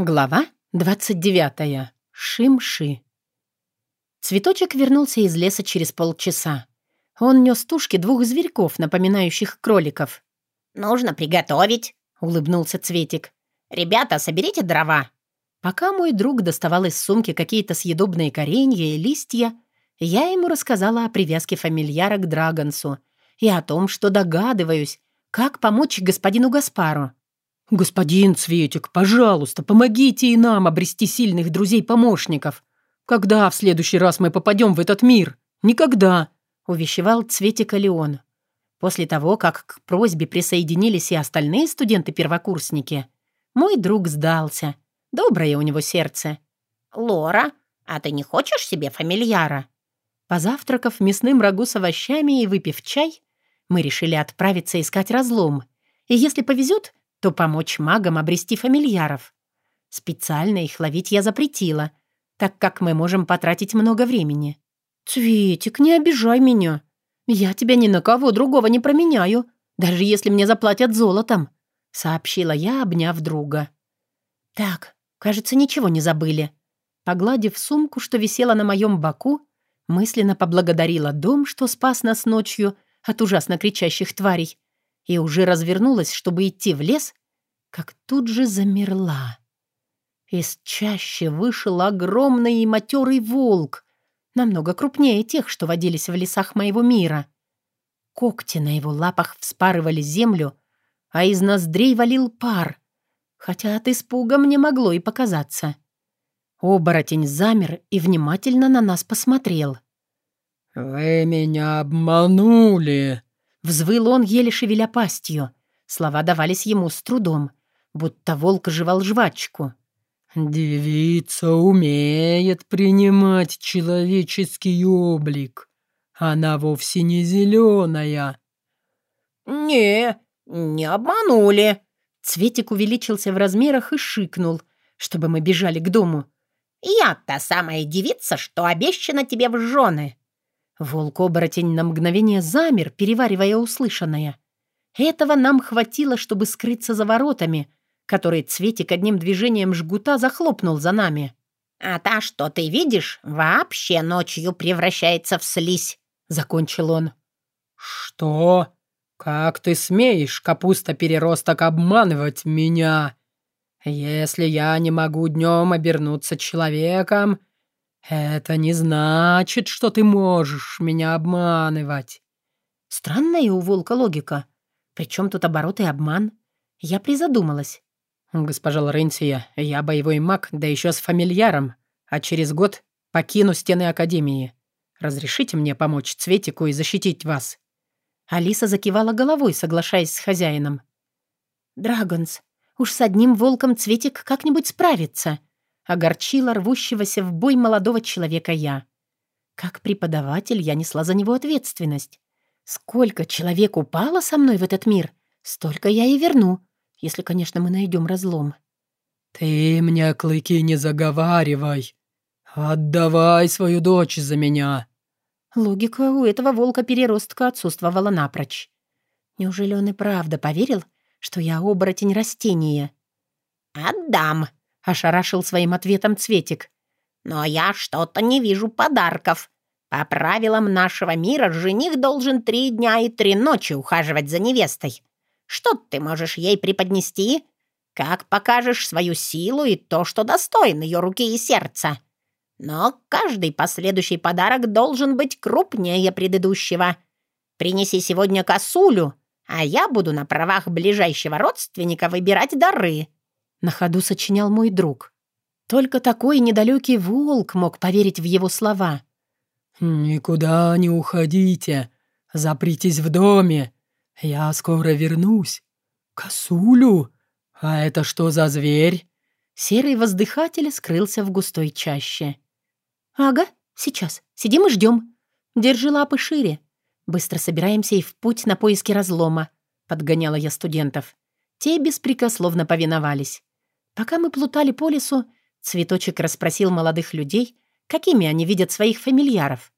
Глава 29. Шимши. Цветочек вернулся из леса через полчаса. Он нес тушки двух зверьков, напоминающих кроликов. «Нужно приготовить», — улыбнулся Цветик. «Ребята, соберите дрова». Пока мой друг доставал из сумки какие-то съедобные коренья и листья, я ему рассказала о привязке фамильяра к Драгонсу и о том, что догадываюсь, как помочь господину Гаспару. «Господин Цветик, пожалуйста, помогите и нам обрести сильных друзей-помощников. Когда в следующий раз мы попадем в этот мир? Никогда!» — увещевал Цветика Леон. После того, как к просьбе присоединились и остальные студенты-первокурсники, мой друг сдался. Доброе у него сердце. «Лора, а ты не хочешь себе фамильяра?» Позавтракав мясным рагу с овощами и выпив чай, мы решили отправиться искать разлом. И если повезет, то помочь магам обрести фамильяров. Специально их ловить я запретила, так как мы можем потратить много времени. «Цветик, не обижай меня. Я тебя ни на кого другого не променяю, даже если мне заплатят золотом», — сообщила я, обняв друга. «Так, кажется, ничего не забыли». Погладив сумку, что висела на моем боку, мысленно поблагодарила дом, что спас нас ночью от ужасно кричащих тварей, и уже развернулась, чтобы идти в лес, как тут же замерла. Из чаще вышел огромный и матерый волк, намного крупнее тех, что водились в лесах моего мира. Когти на его лапах вспарывали землю, а из ноздрей валил пар, хотя от испуга мне могло и показаться. Оборотень замер и внимательно на нас посмотрел. «Вы меня обманули!» Взвыл он, еле шевеля пастью. Слова давались ему с трудом, будто волк жевал жвачку. «Девица умеет принимать человеческий облик. Она вовсе не зеленая». «Не, не обманули». Цветик увеличился в размерах и шикнул, чтобы мы бежали к дому. «Я та самая девица, что обещана тебе в жены». Волк-оборотень на мгновение замер, переваривая услышанное. Этого нам хватило, чтобы скрыться за воротами, которые Цветик одним движением жгута захлопнул за нами. «А та, что ты видишь, вообще ночью превращается в слизь», — закончил он. «Что? Как ты смеешь, капуста-переросток, обманывать меня? Если я не могу днем обернуться человеком, «Это не значит, что ты можешь меня обманывать». Странная у волка логика. Причем тут оборот и обман? Я призадумалась. «Госпожа Лоренция, я боевой маг, да еще с фамильяром, а через год покину стены Академии. Разрешите мне помочь Цветику и защитить вас?» Алиса закивала головой, соглашаясь с хозяином. «Драгонс, уж с одним волком Цветик как-нибудь справится», огорчила рвущегося в бой молодого человека я. Как преподаватель я несла за него ответственность. Сколько человек упало со мной в этот мир, столько я и верну, если, конечно, мы найдем разлом. «Ты мне клыки не заговаривай. Отдавай свою дочь за меня». Логика у этого волка-переростка отсутствовала напрочь. Неужели он и правда поверил, что я оборотень растения? «Отдам», ошарашил своим ответом Цветик. «Но я что-то не вижу подарков. По правилам нашего мира жених должен три дня и три ночи ухаживать за невестой. Что ты можешь ей преподнести? Как покажешь свою силу и то, что достоин ее руки и сердца? Но каждый последующий подарок должен быть крупнее предыдущего. Принеси сегодня косулю, а я буду на правах ближайшего родственника выбирать дары». На ходу сочинял мой друг. Только такой недалекий волк мог поверить в его слова. «Никуда не уходите. Запритесь в доме. Я скоро вернусь. Косулю? А это что за зверь?» Серый воздыхатель скрылся в густой чаще. «Ага, сейчас. Сидим и ждем. Держи лапы шире. Быстро собираемся и в путь на поиски разлома», — подгоняла я студентов. Те беспрекословно повиновались. Пока мы плутали по лесу, цветочек расспросил молодых людей, какими они видят своих фамильяров.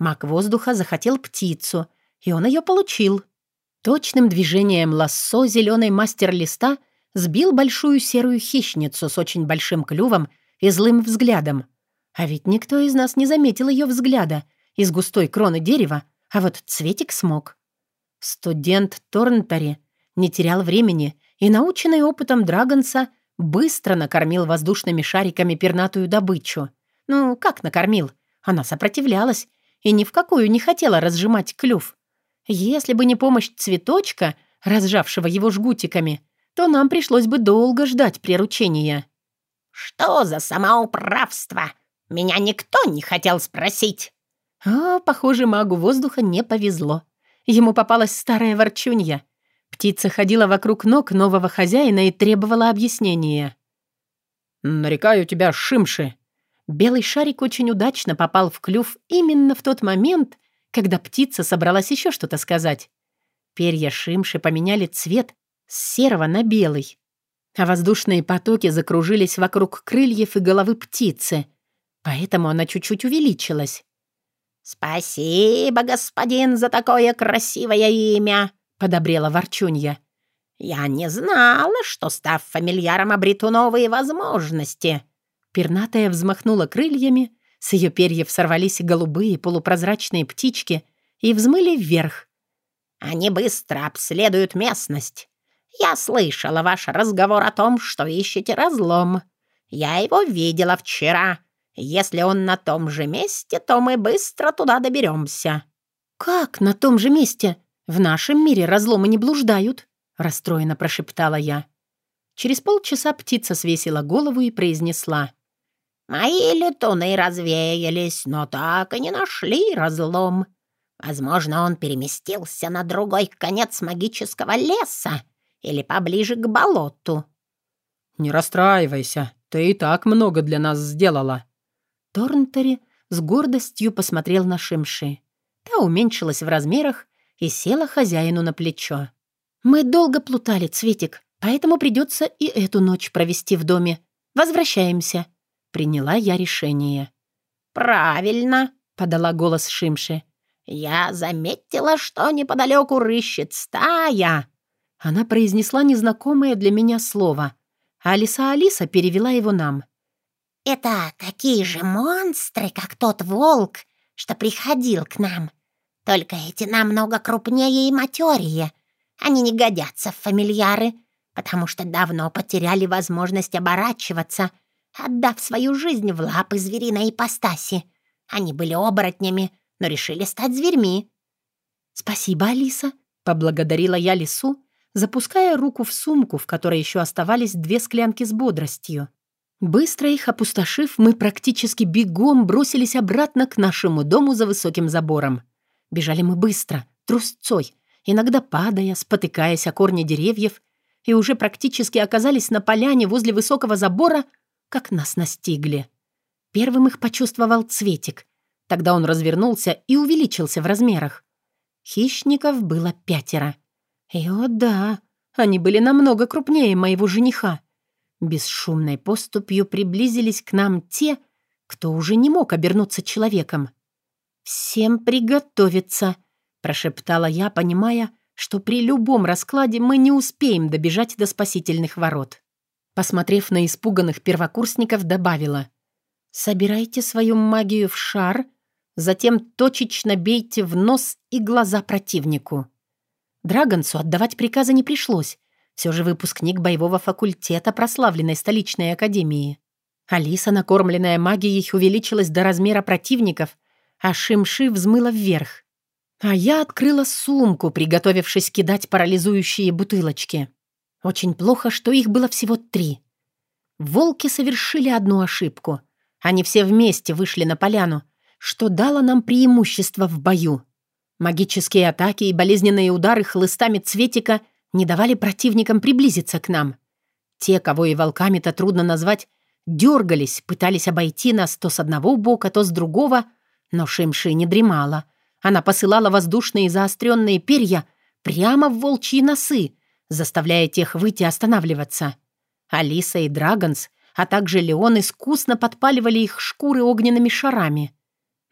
Маг воздуха захотел птицу, и он ее получил. Точным движением лассо зеленый мастер листа сбил большую серую хищницу с очень большим клювом и злым взглядом. А ведь никто из нас не заметил ее взгляда из густой кроны дерева, а вот Цветик смог. Студент Торнтари не терял времени и, наученный опытом Драгонса, быстро накормил воздушными шариками пернатую добычу. Ну, как накормил? Она сопротивлялась и ни в какую не хотела разжимать клюв. Если бы не помощь цветочка, разжавшего его жгутиками, то нам пришлось бы долго ждать приручения. «Что за самоуправство? Меня никто не хотел спросить!» А, похоже, магу воздуха не повезло. Ему попалась старая ворчунья. Птица ходила вокруг ног нового хозяина и требовала объяснения. «Нарекаю тебя Шимши». Белый шарик очень удачно попал в клюв именно в тот момент, когда птица собралась еще что-то сказать. Перья Шимши поменяли цвет с серого на белый, а воздушные потоки закружились вокруг крыльев и головы птицы, поэтому она чуть-чуть увеличилась. «Спасибо, господин, за такое красивое имя!» — подобрела Ворчунья. «Я не знала, что, став фамильяром, обрету новые возможности». Пернатая взмахнула крыльями, с ее перьев сорвались голубые полупрозрачные птички и взмыли вверх. «Они быстро обследуют местность. Я слышала ваш разговор о том, что ищете разлом. Я его видела вчера. Если он на том же месте, то мы быстро туда доберемся». «Как на том же месте? В нашем мире разломы не блуждают», — расстроенно прошептала я. Через полчаса птица свесила голову и произнесла. «Мои летуны развеялись, но так и не нашли разлом. Возможно, он переместился на другой конец магического леса или поближе к болоту». «Не расстраивайся, ты и так много для нас сделала», Торнтери с гордостью посмотрел на Шимши. Та уменьшилась в размерах и села хозяину на плечо. «Мы долго плутали, Цветик, поэтому придется и эту ночь провести в доме. Возвращаемся». Приняла я решение. «Правильно», — подала голос Шимши. «Я заметила, что неподалеку рыщет стая». Она произнесла незнакомое для меня слово. Алиса Алиса перевела его нам. «Это такие же монстры, как тот волк, что приходил к нам. Только эти намного крупнее и матерее. Они не годятся в фамильяры, потому что давно потеряли возможность оборачиваться, отдав свою жизнь в лапы звериной ипостаси. Они были оборотнями, но решили стать зверьми». «Спасибо, Алиса», — поблагодарила я лису, запуская руку в сумку, в которой еще оставались две склянки с бодростью. Быстро их опустошив, мы практически бегом бросились обратно к нашему дому за высоким забором. Бежали мы быстро, трусцой, иногда падая, спотыкаясь о корни деревьев, и уже практически оказались на поляне возле высокого забора, как нас настигли. Первым их почувствовал Цветик. Тогда он развернулся и увеличился в размерах. Хищников было пятеро. И, о да, они были намного крупнее моего жениха. Бесшумной поступью приблизились к нам те, кто уже не мог обернуться человеком. «Всем приготовиться», — прошептала я, понимая, что при любом раскладе мы не успеем добежать до спасительных ворот. Посмотрев на испуганных первокурсников, добавила «Собирайте свою магию в шар, затем точечно бейте в нос и глаза противнику». Драгонсу отдавать приказа не пришлось, все же выпускник боевого факультета прославленной столичной академии. Алиса, накормленная магией, увеличилась до размера противников, а Шимши взмыла вверх. А я открыла сумку, приготовившись кидать парализующие бутылочки. Очень плохо, что их было всего три. Волки совершили одну ошибку. Они все вместе вышли на поляну, что дало нам преимущество в бою. Магические атаки и болезненные удары хлыстами цветика не давали противникам приблизиться к нам. Те, кого и волками-то трудно назвать, дергались, пытались обойти нас то с одного бока, то с другого, но Шимши не дремала. Она посылала воздушные заостренные перья прямо в волчьи носы, заставляя тех выйти останавливаться. Алиса и Драгонс, а также Леон искусно подпаливали их шкуры огненными шарами.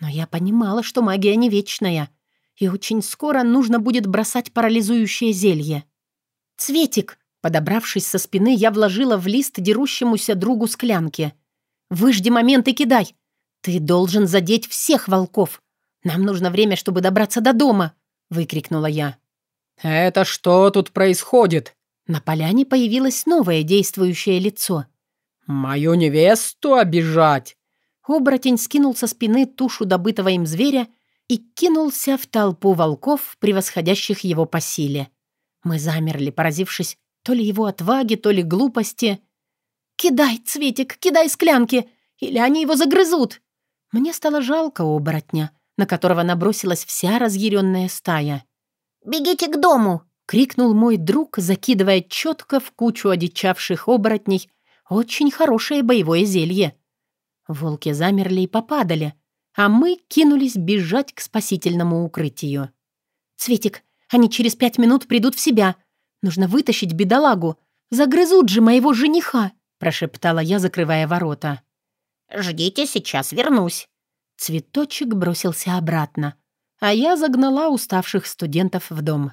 Но я понимала, что магия не вечная, и очень скоро нужно будет бросать парализующее зелье. «Цветик!» — Подобравшись со спины, я вложила в лист дерущемуся другу склянки. «Выжди момент и кидай! Ты должен задеть всех волков! Нам нужно время, чтобы добраться до дома!» — выкрикнула я. «Это что тут происходит?» На поляне появилось новое действующее лицо. «Мою невесту обижать!» Оборотень скинул со спины тушу добытого им зверя и кинулся в толпу волков, превосходящих его по силе. Мы замерли, поразившись то ли его отваге, то ли глупости. «Кидай, Цветик, кидай склянки, или они его загрызут!» Мне стало жалко оборотня, на которого набросилась вся разъяренная стая. «Бегите к дому!» — крикнул мой друг, закидывая четко в кучу одичавших оборотней очень хорошее боевое зелье. Волки замерли и попадали, а мы кинулись бежать к спасительному укрытию. «Цветик, они через пять минут придут в себя. Нужно вытащить бедолагу. Загрызут же моего жениха!» — прошептала я, закрывая ворота. «Ждите, сейчас вернусь». Цветочек бросился обратно, а я загнала уставших студентов в дом.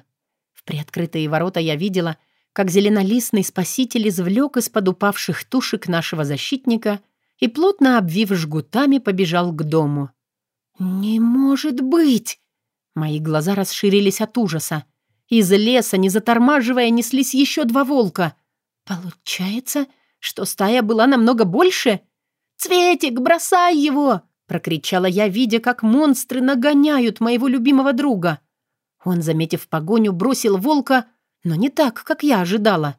В приоткрытые ворота я видела, как зеленолистный спаситель извлек из-под упавших тушек нашего защитника и, плотно обвив жгутами, побежал к дому. «Не может быть!» Мои глаза расширились от ужаса. Из леса, не затормаживая, неслись еще два волка. Получается, что стая была намного больше? «Цветик, бросай его!» — прокричала я, видя, как монстры нагоняют моего любимого друга. Он, заметив погоню, бросил волка, но не так, как я ожидала.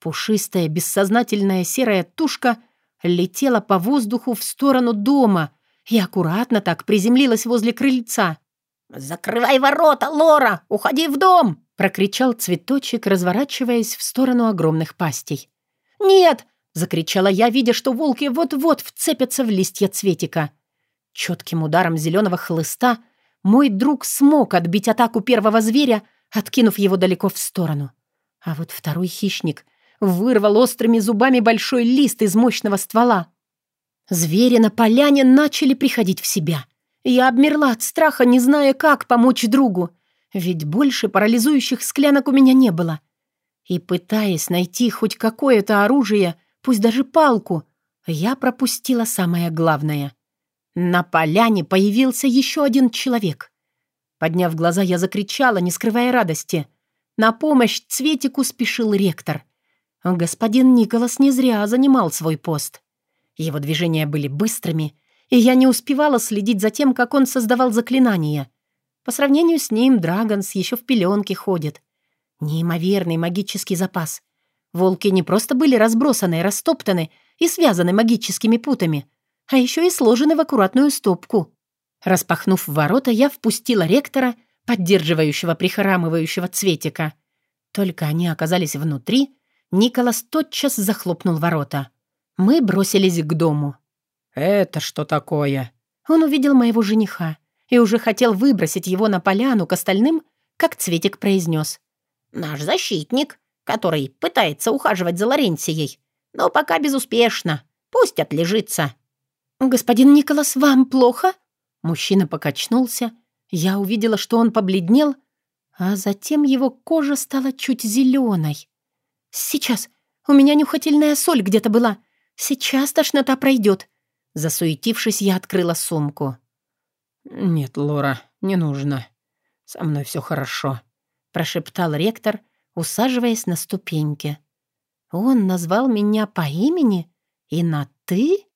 Пушистая, бессознательная серая тушка летела по воздуху в сторону дома и аккуратно так приземлилась возле крыльца. «Закрывай ворота, Лора! Уходи в дом!» — прокричал цветочек, разворачиваясь в сторону огромных пастей. «Нет!» — закричала я, видя, что волки вот-вот вцепятся в листья цветика. Четким ударом зеленого хлыста мой друг смог отбить атаку первого зверя, откинув его далеко в сторону. А вот второй хищник вырвал острыми зубами большой лист из мощного ствола. Звери на поляне начали приходить в себя. Я обмерла от страха, не зная, как помочь другу, ведь больше парализующих склянок у меня не было. И пытаясь найти хоть какое-то оружие, пусть даже палку, я пропустила самое главное. На поляне появился еще один человек. Подняв глаза, я закричала, не скрывая радости. На помощь Цветику спешил ректор. Господин Николас не зря занимал свой пост. Его движения были быстрыми и я не успевала следить за тем, как он создавал заклинания. По сравнению с ним Драгонс еще в пеленке ходит. Неимоверный магический запас. Волки не просто были разбросаны, растоптаны и связаны магическими путами, а еще и сложены в аккуратную стопку. Распахнув ворота, я впустила ректора, поддерживающего прихрамывающего цветика. Только они оказались внутри, Николас тотчас захлопнул ворота. Мы бросились к дому. «Это что такое?» Он увидел моего жениха и уже хотел выбросить его на поляну к остальным, как Цветик произнес. «Наш защитник, который пытается ухаживать за Лоренцией, но пока безуспешно. Пусть отлежится». «Господин Николас, вам плохо?» Мужчина покачнулся. Я увидела, что он побледнел, а затем его кожа стала чуть зеленой. «Сейчас. У меня нюхательная соль где-то была. Сейчас тошнота пройдет. Засуетившись, я открыла сумку. «Нет, Лора, не нужно. Со мной все хорошо», — прошептал ректор, усаживаясь на ступеньки. «Он назвал меня по имени и на «ты»?»